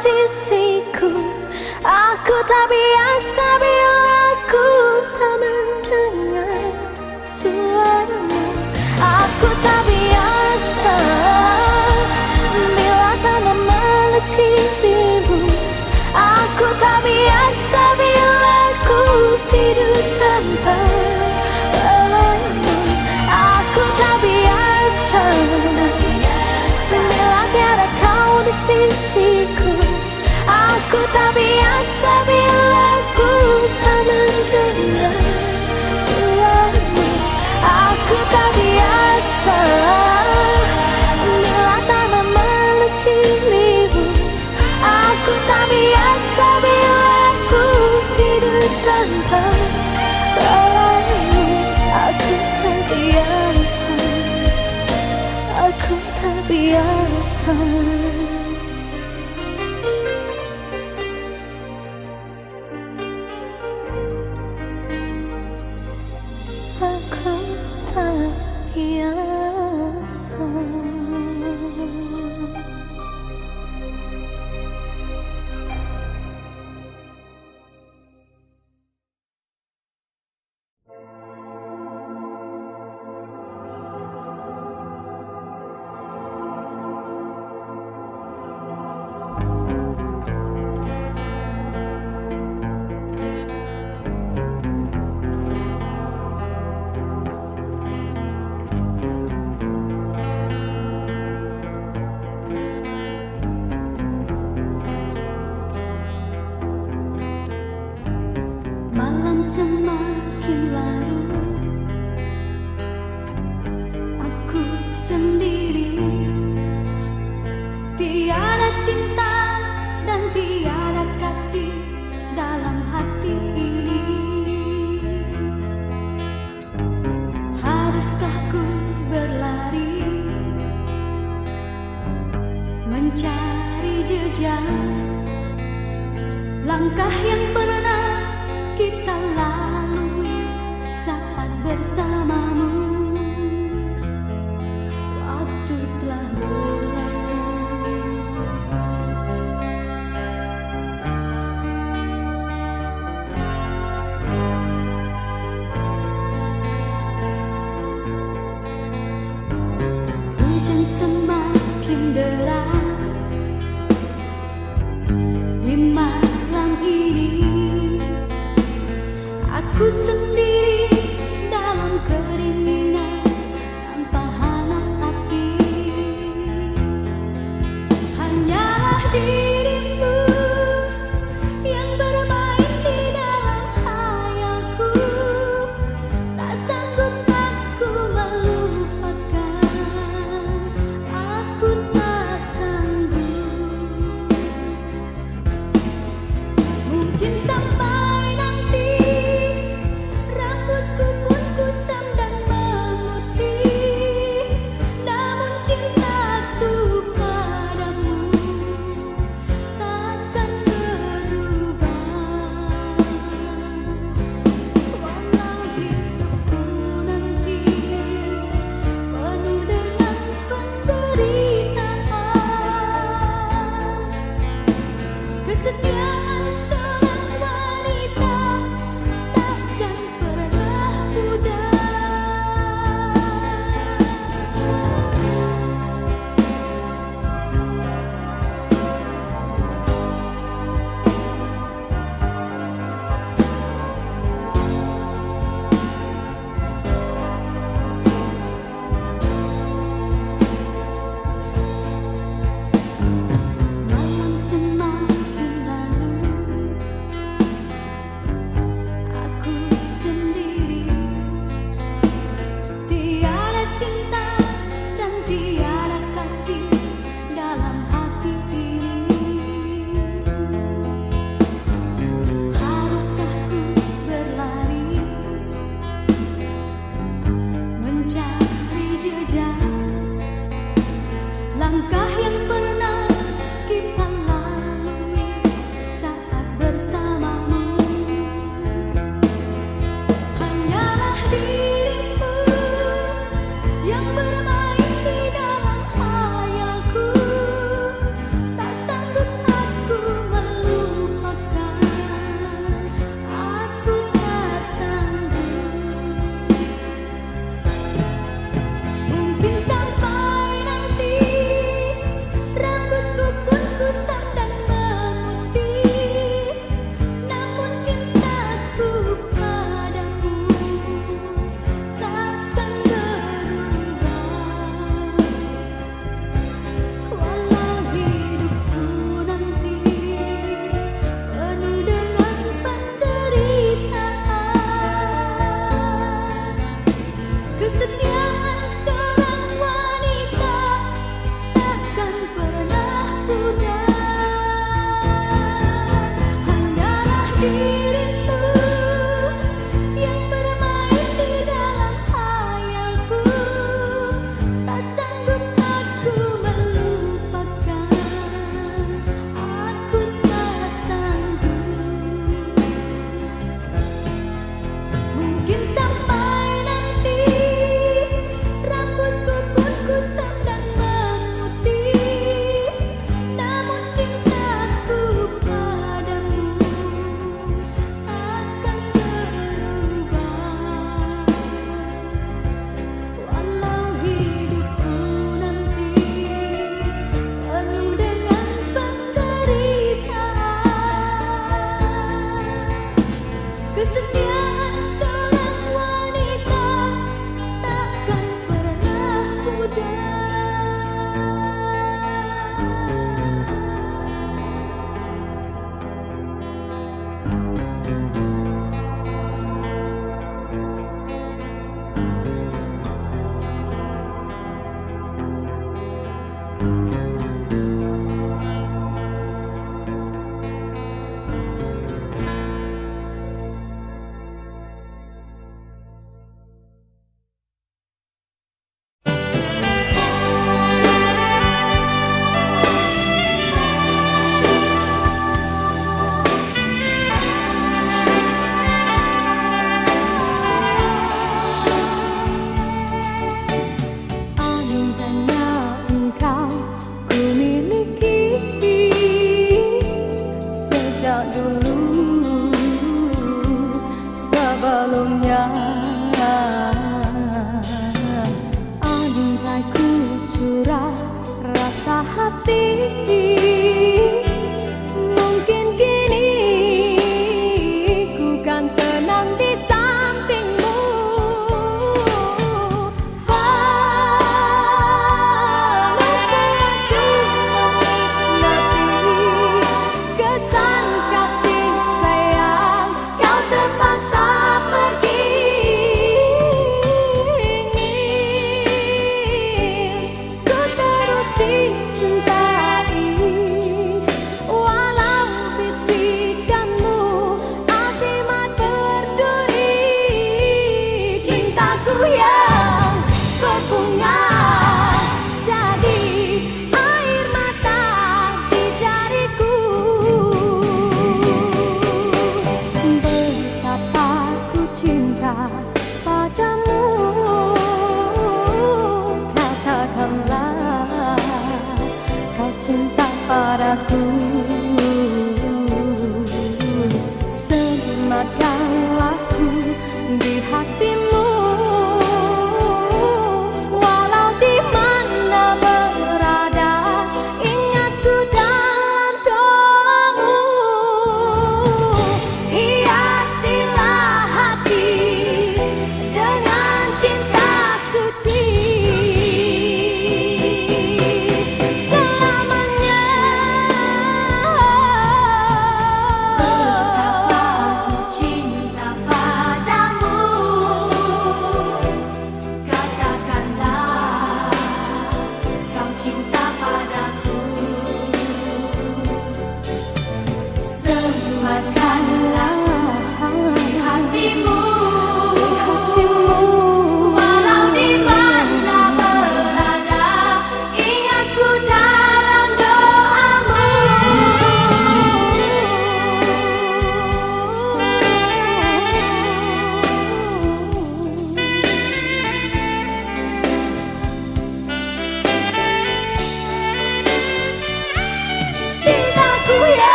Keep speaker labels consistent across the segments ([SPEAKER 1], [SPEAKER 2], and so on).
[SPEAKER 1] sisiku. Aku tak biasa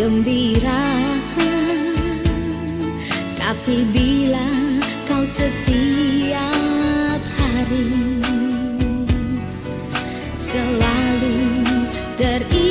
[SPEAKER 1] gembira. Tapi bila kau setiap hari Selalu teringat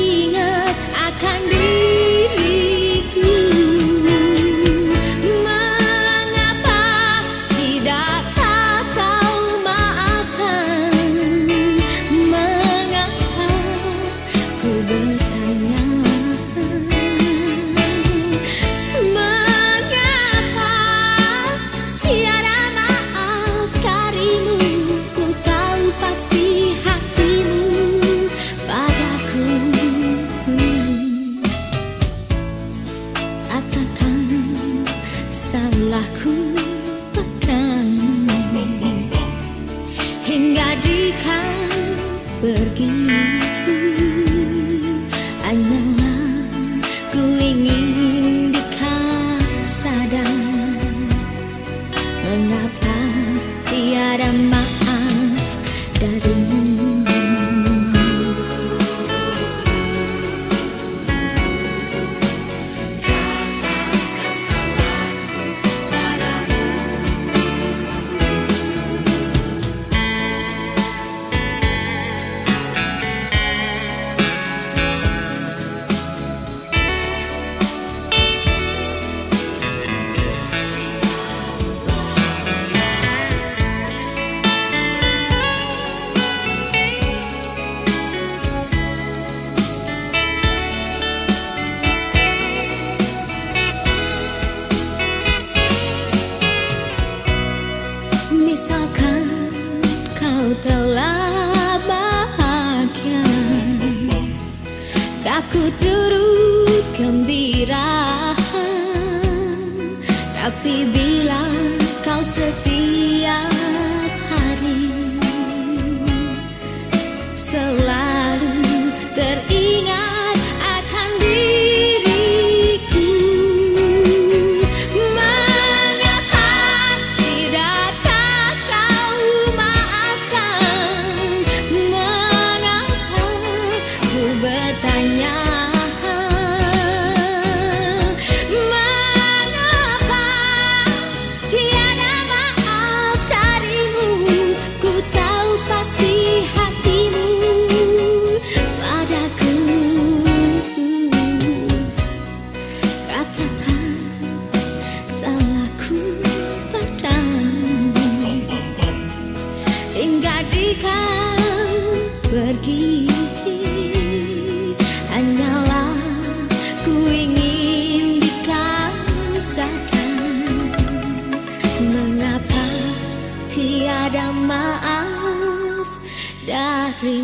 [SPEAKER 1] Tuy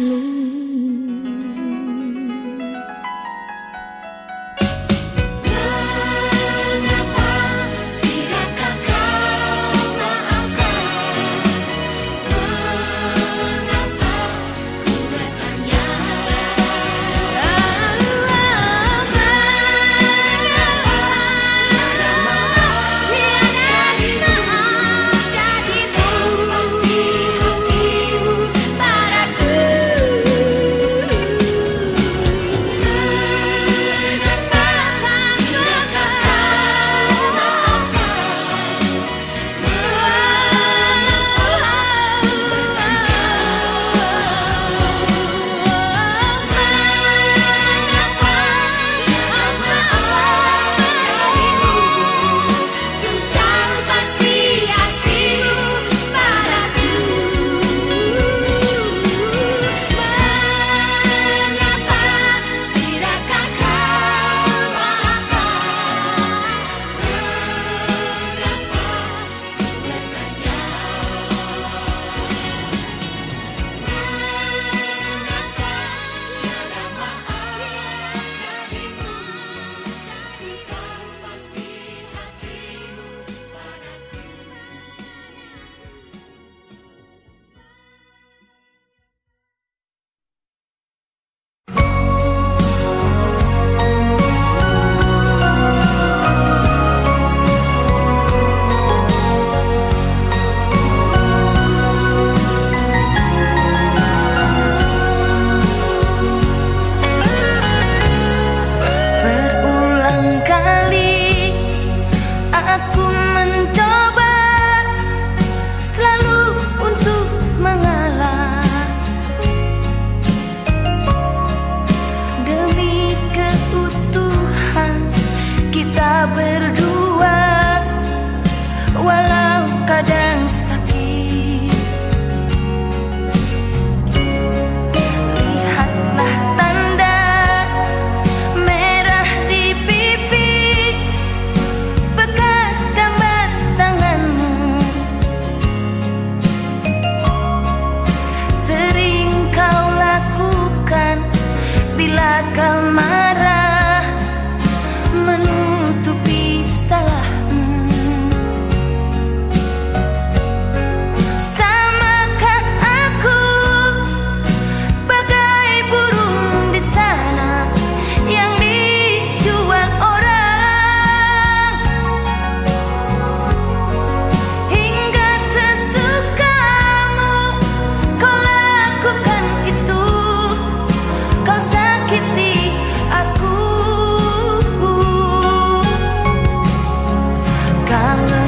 [SPEAKER 1] color.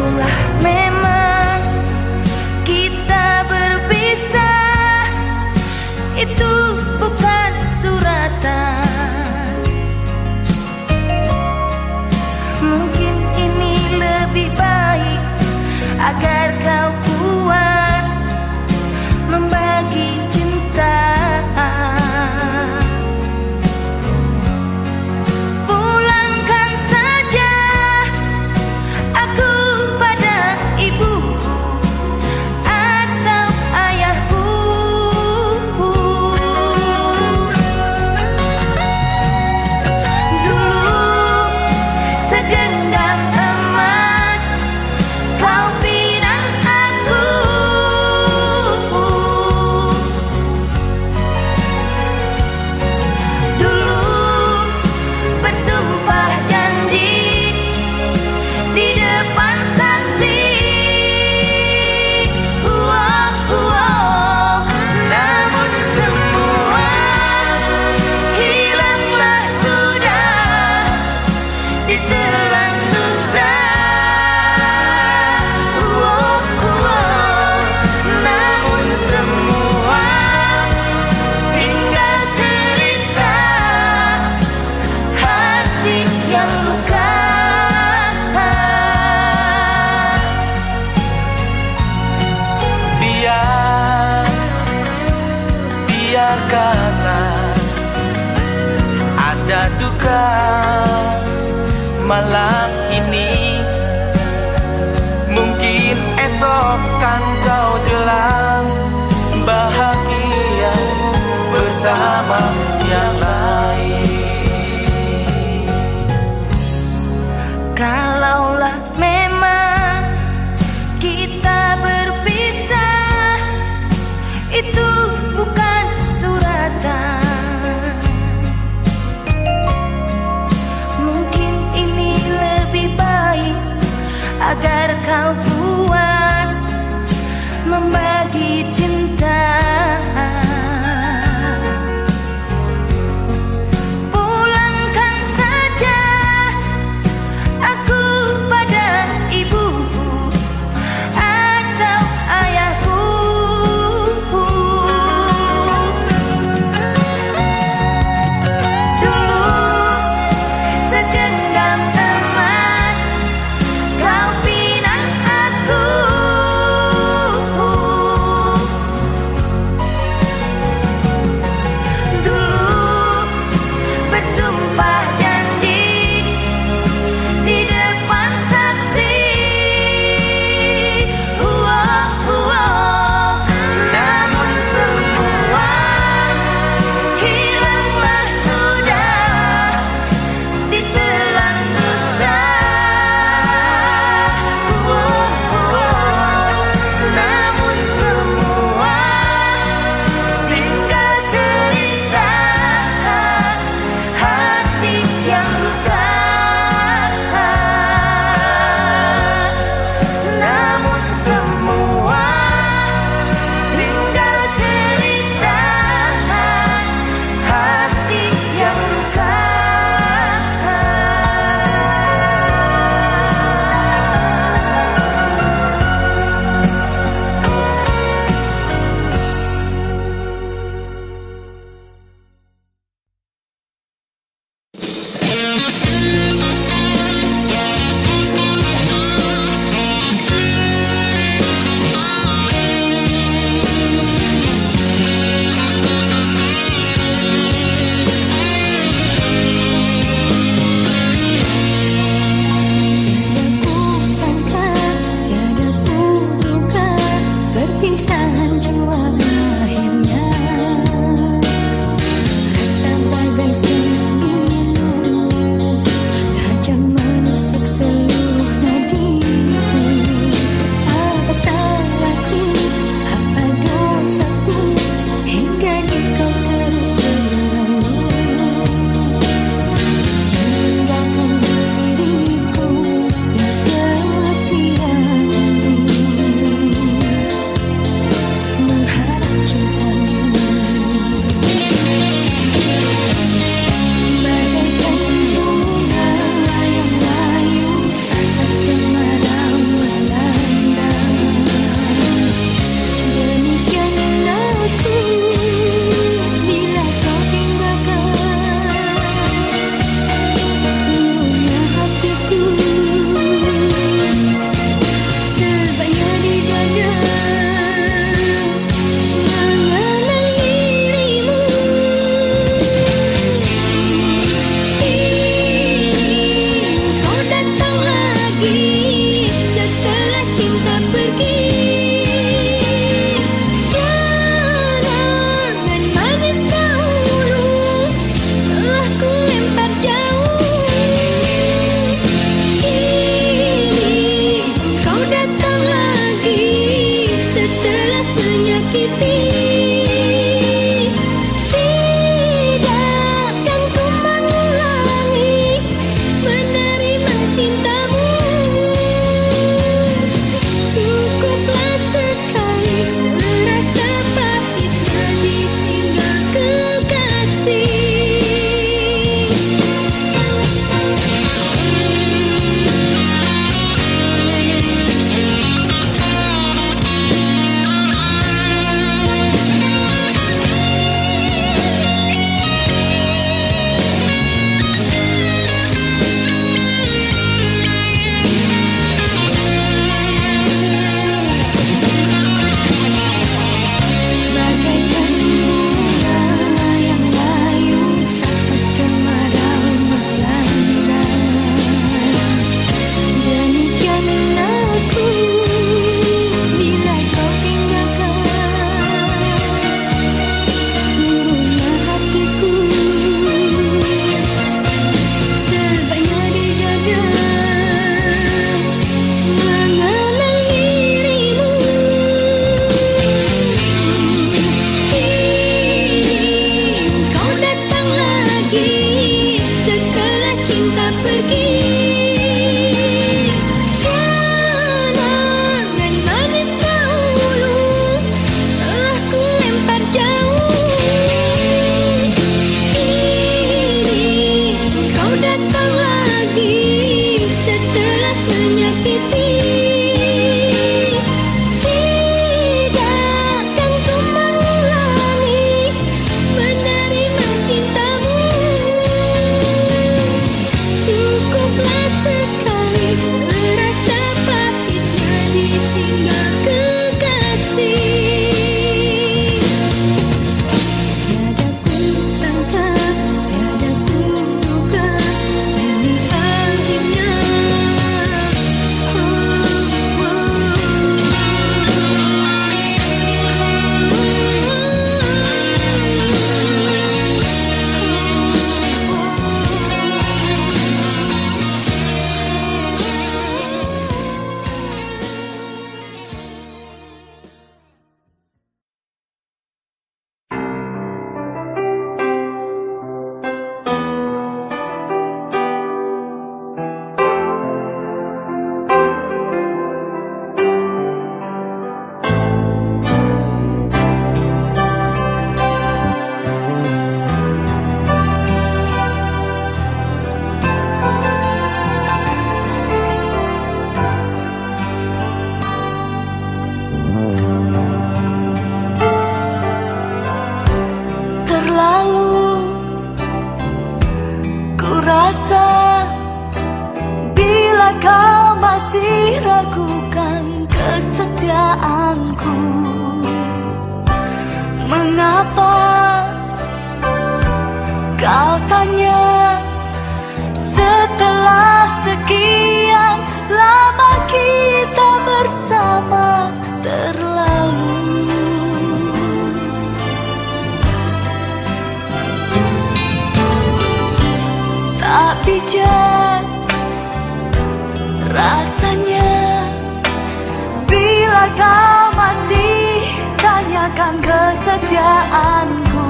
[SPEAKER 1] Kau masih tanyakan kesetiaanku.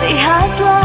[SPEAKER 1] Lihatlah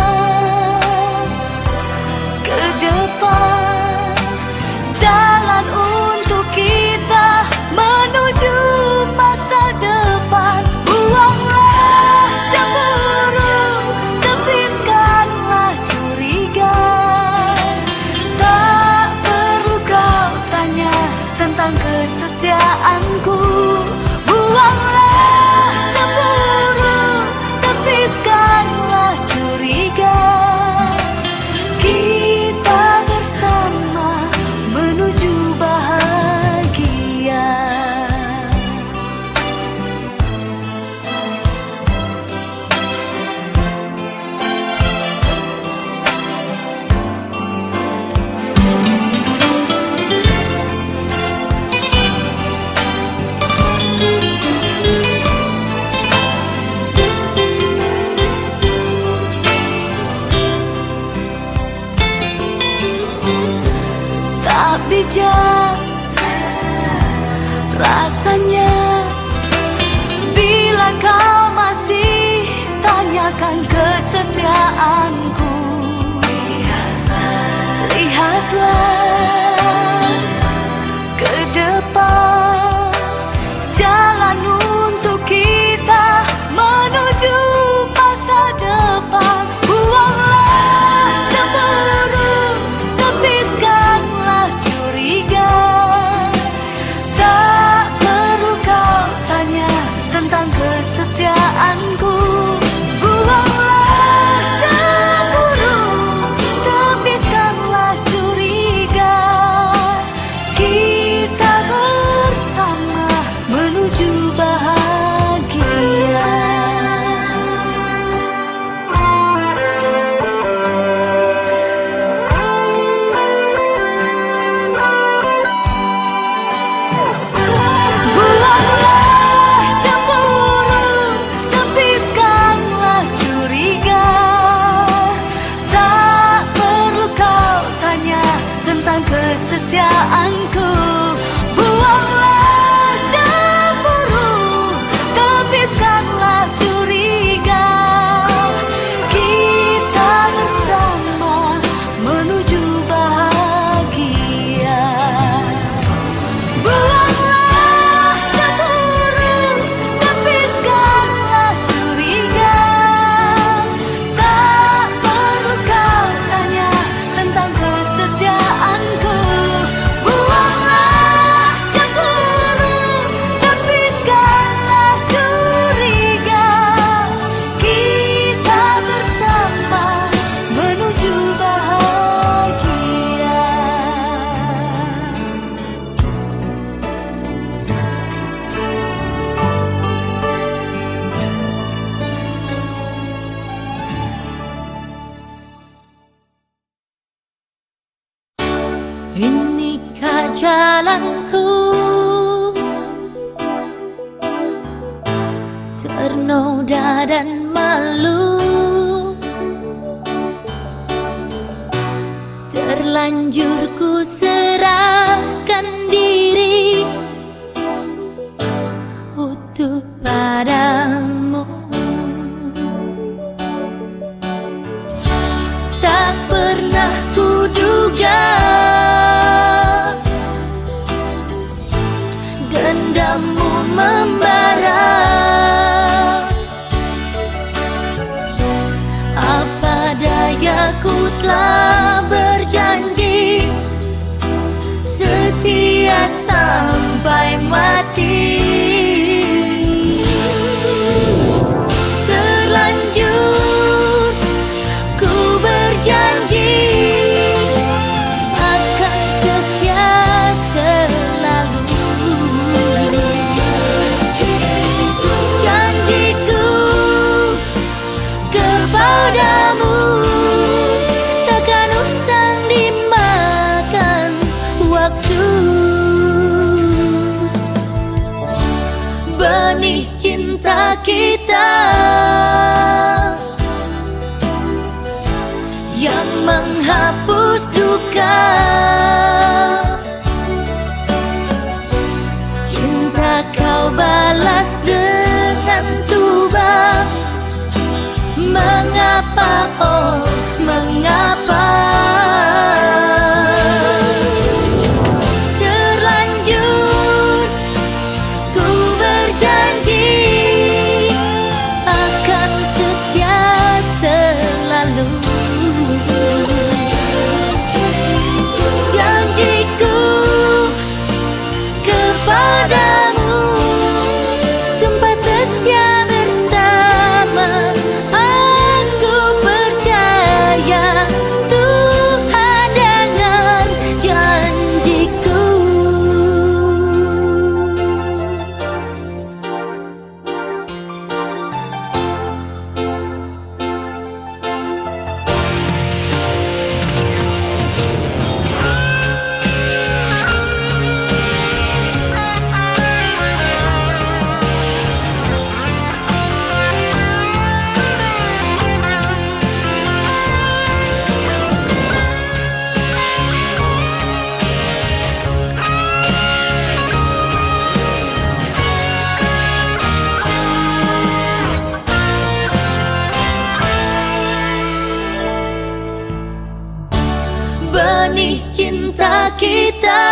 [SPEAKER 1] benih cinta kita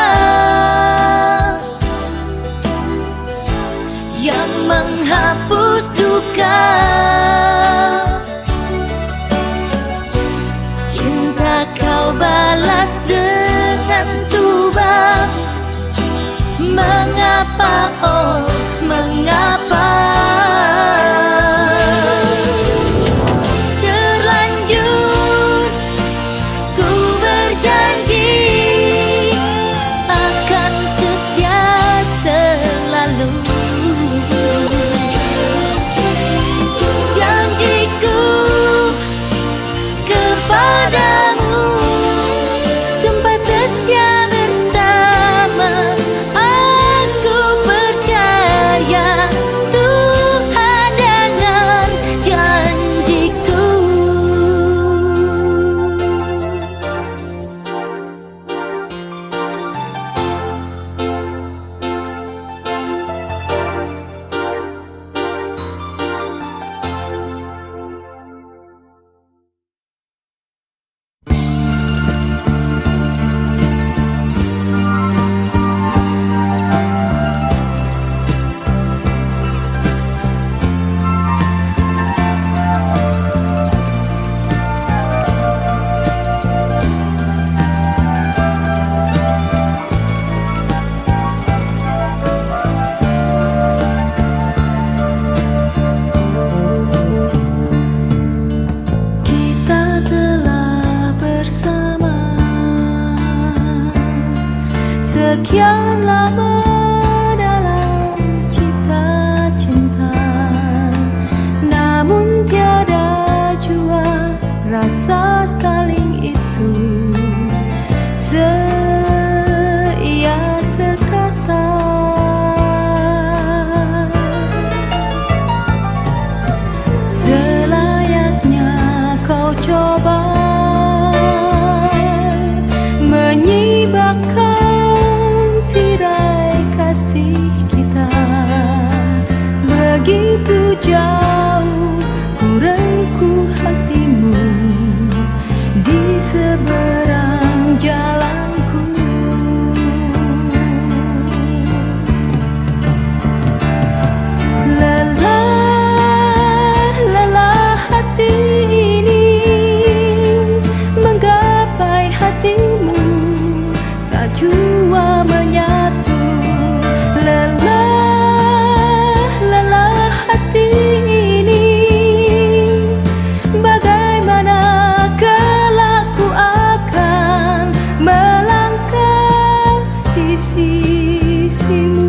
[SPEAKER 1] felicíssimo.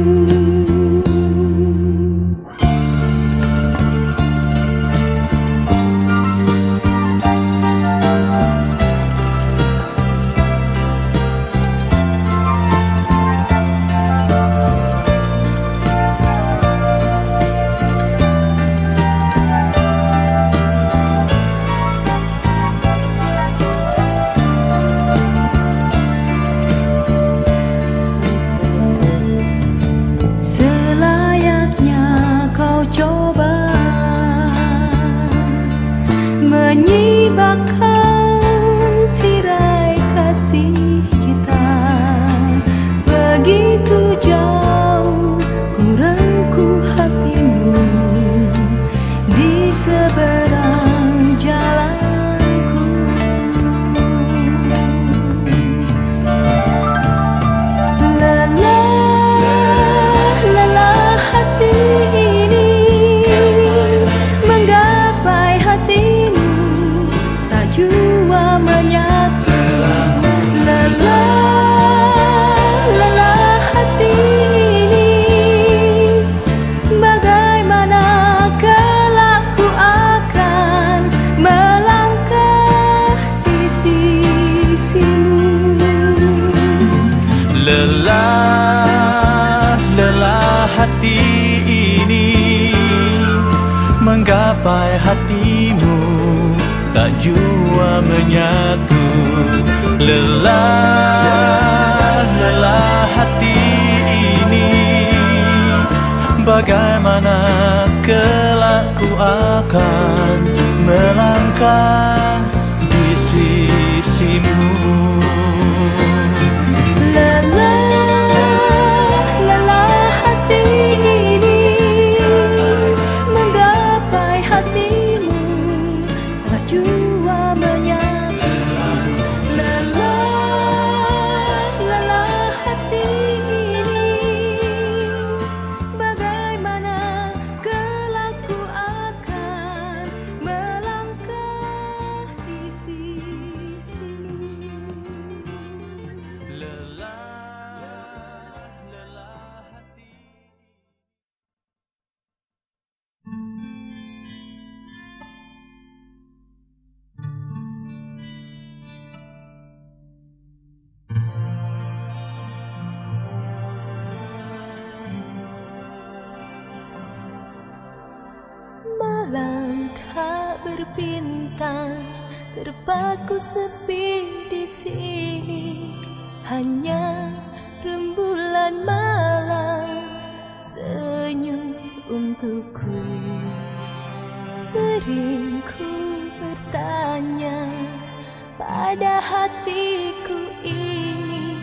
[SPEAKER 1] Pada hatiku ini.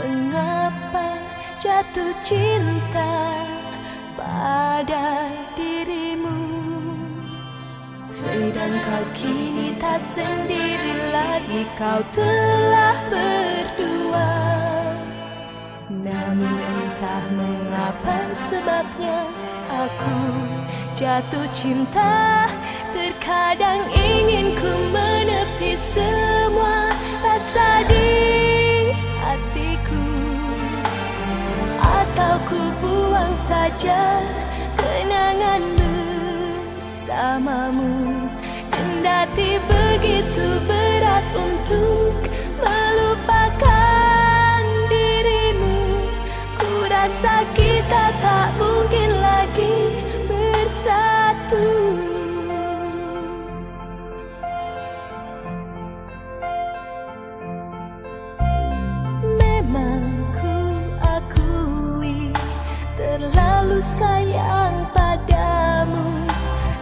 [SPEAKER 1] Mengapa jatuh cinta pada dirimu? Sedang kau kini tak sendiri lagi Kau telah berdua. Namun entah mengapa sebabnya Aku jatuh cinta Terkadang ingin ku menepi semua Rasa di hatiku. Atau ku buang saja kenangan bersamamu Kendati begitu berat untuk melupakan dirimu. Ku rasa kita tak mungkin lagi bersatu sayang padamu.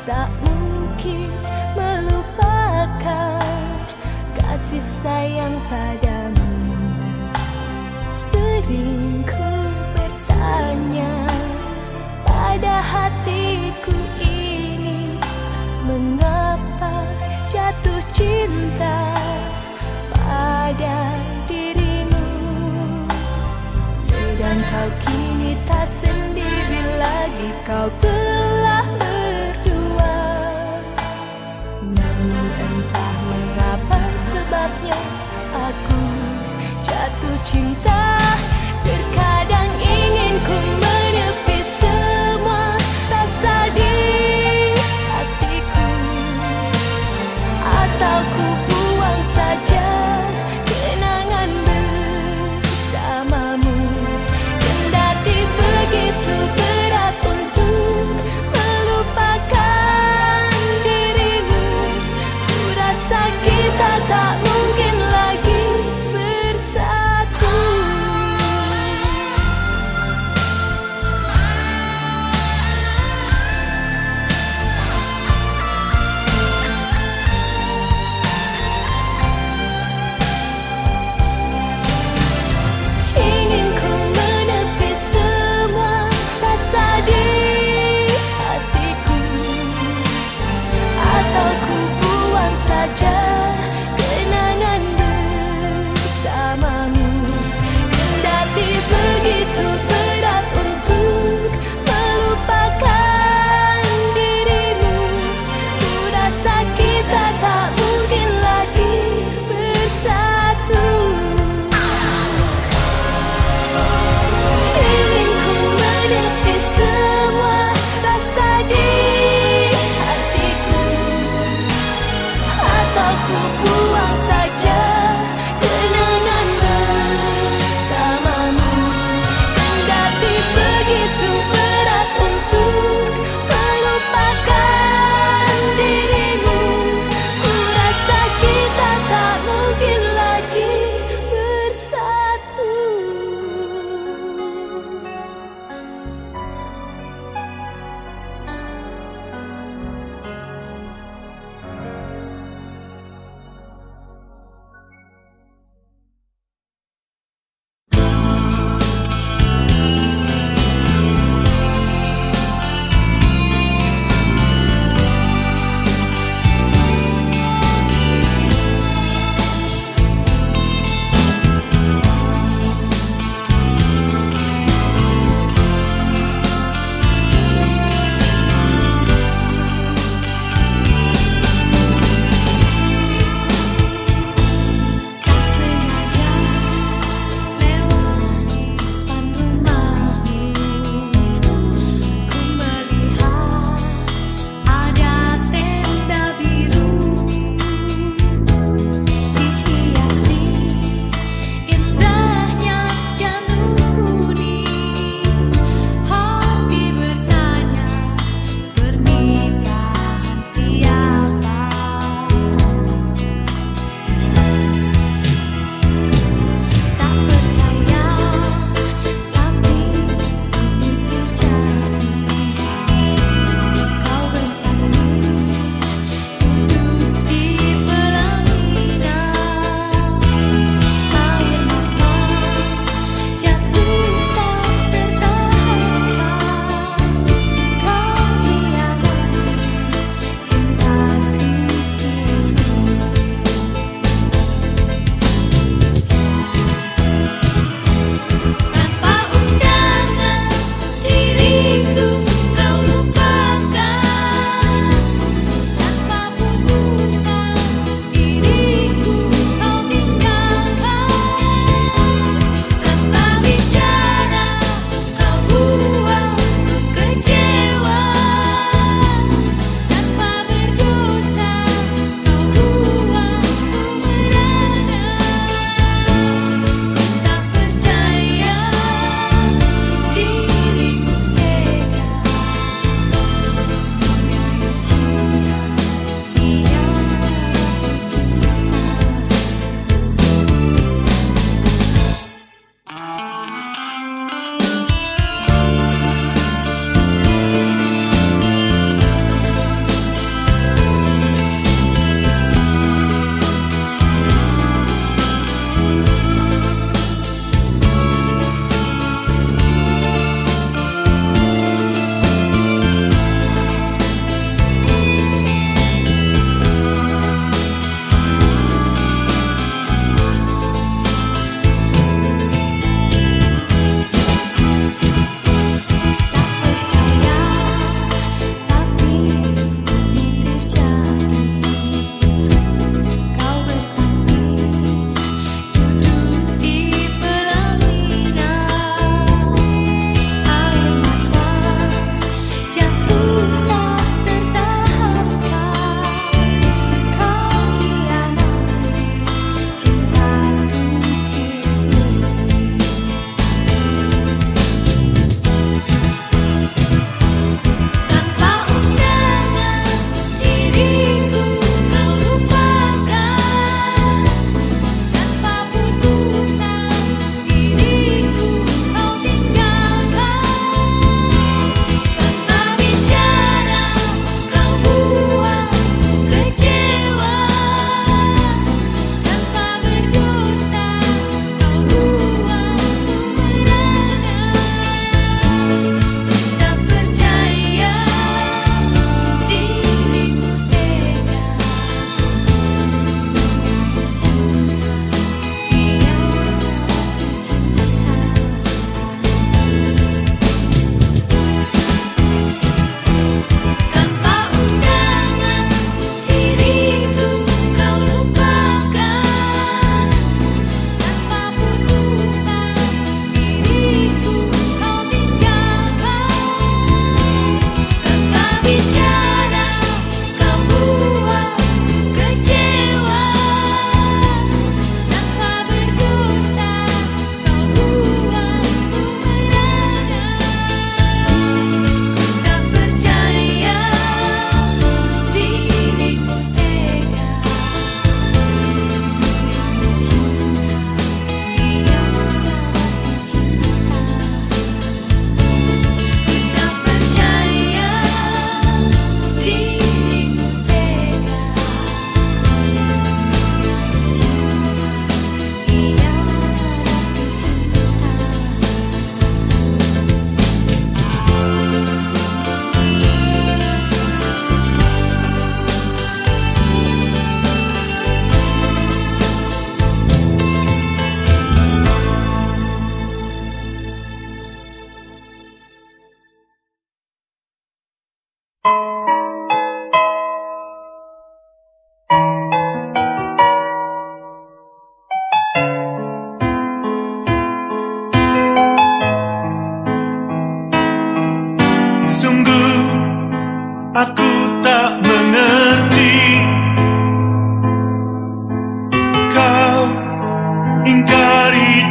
[SPEAKER 1] Tak mungkin melupakan kasih sayang padamu. Sering ku bertanya pada hatiku ini Mengapa jatuh cinta pada Sedang kau kini tak sendiri lagi. Kau telah berdua. Namun entah mengapa sebabnya Aku jatuh cinta. Terkadang ingin ku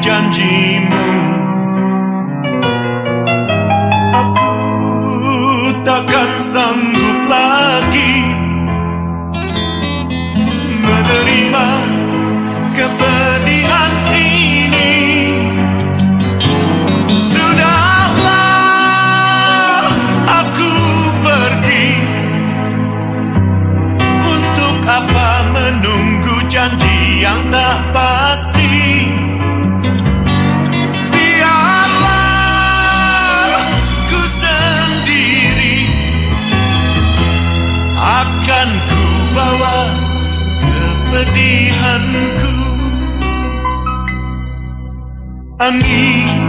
[SPEAKER 2] janjimu. Aku takkan sanggup I need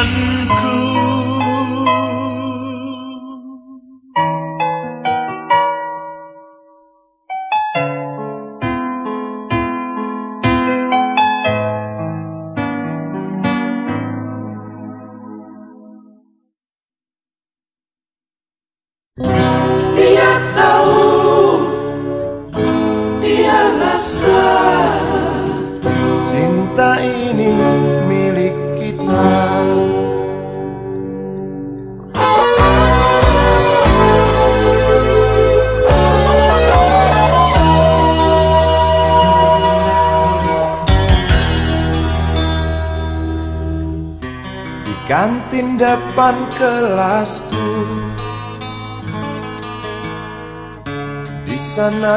[SPEAKER 2] London.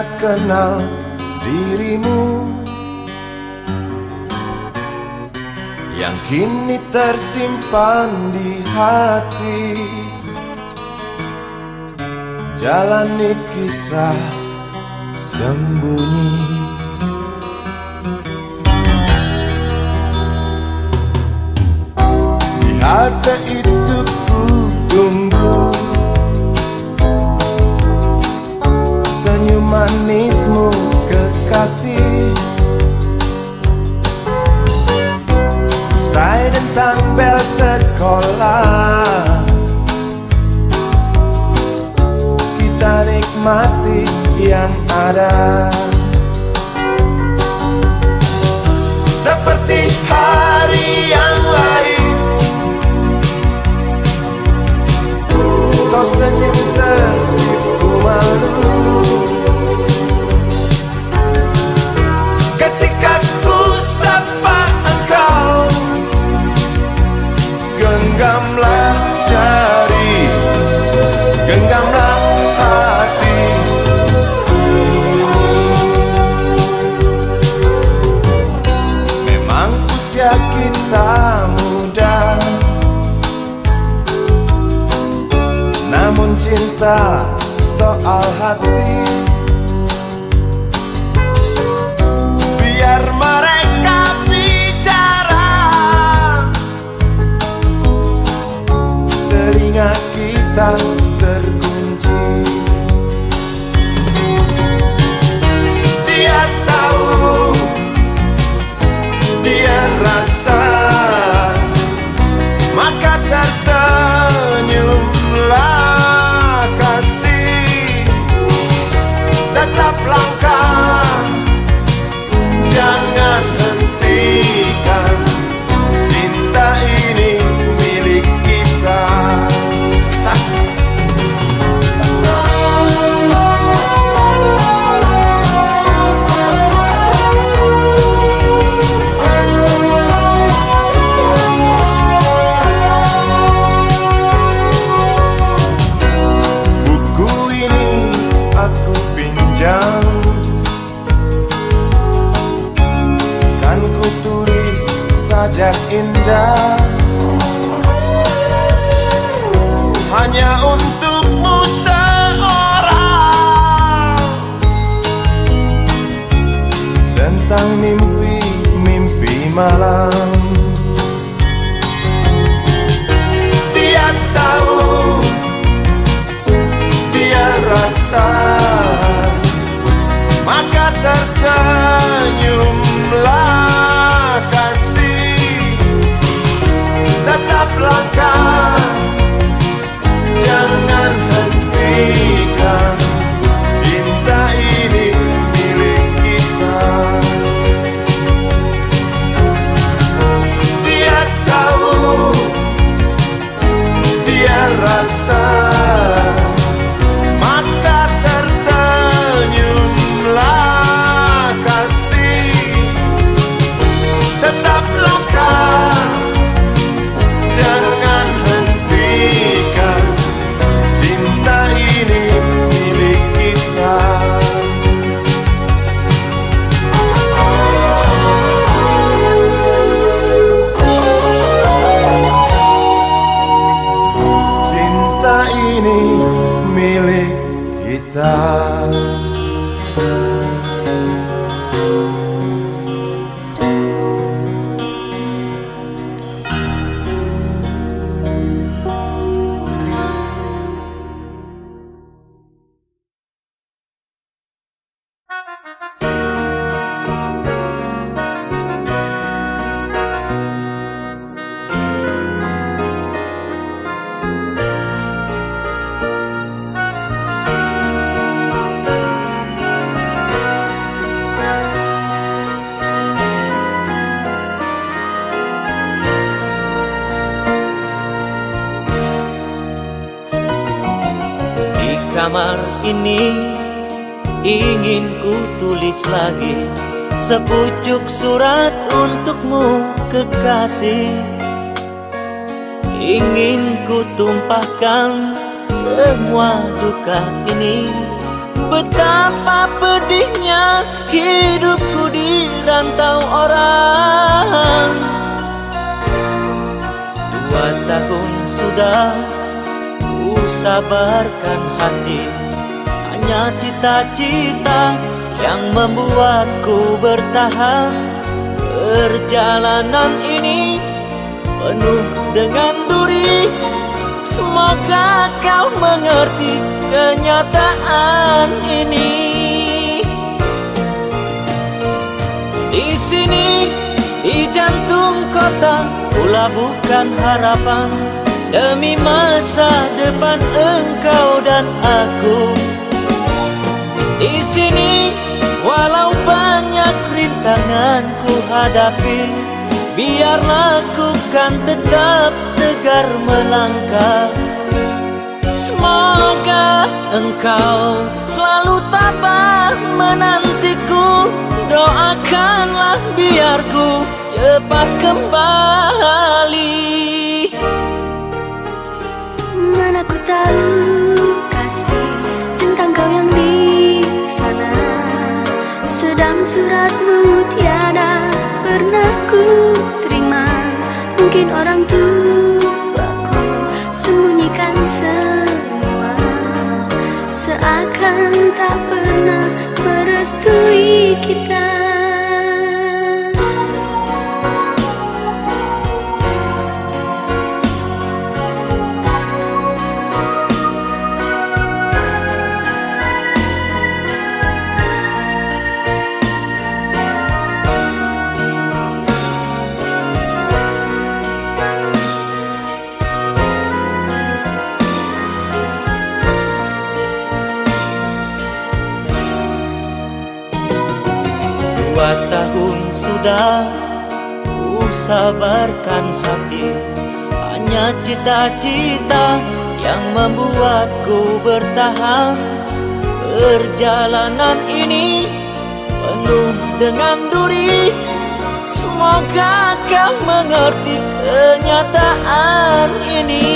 [SPEAKER 2] tak kenal dirimu. Yang kini tersimpan di hati. Jalani kisah sembunyi. Di hati itu manismu kekasih. Usai tentang bel sekolah. Kita nikmati yang ada. Seperti hari yang lain.
[SPEAKER 3] Kau senyum tersipu malu. Soal hati kenyataan ini. Di sini, di jantung kota, kulabuhkan harapan. Demi masa depan engkau dan aku. Di sini, walau banyak rintangan ku hadapi Biarlah ku kan tetap tegar melangkah Semoga engkau selalu tabah menantiku. Doakanlah biar ku cepat kembali.
[SPEAKER 1] Mana ku tahu kasih tentang kau yang di sana. Sedang suratmu tiada pernah ku terima. Mungkin orang tuaku sembunyikan semua Seakan tak pernah merestui kita
[SPEAKER 3] sudah ku sabarkan hati. Hanya cita-cita yang membuatku bertahan. Perjalanan ini penuh dengan duri. Semoga kau mengerti kenyataan ini.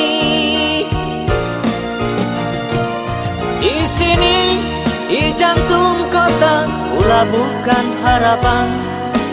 [SPEAKER 3] Di sini, di jantung kota labuhkan harapan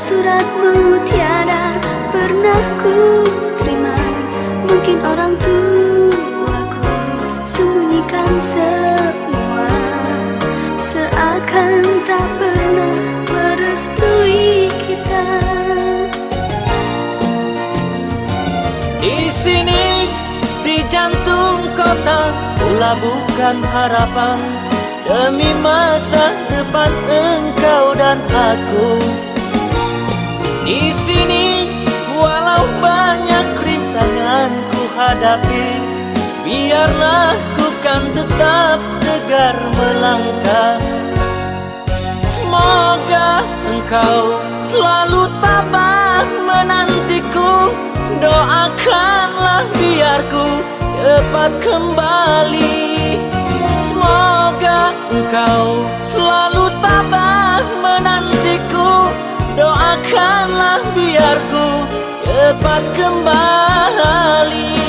[SPEAKER 1] suratmu tiada pernah ku terima. Mungkin orang tuaku sembunyikan semua. Seakan tak pernah merestui kita.
[SPEAKER 3] Di sini, di jantung kota, ku labuhkan harapan. Demi masa depan engkau dan aku. Hadapi, biarlah ku kan tetap tegar melangkah. Semoga engkau selalu tabah menantiku. Doakanlah biarku cepat kembali. Semoga engkau selalu tabah menantiku. Doakanlah biarku cepat kembali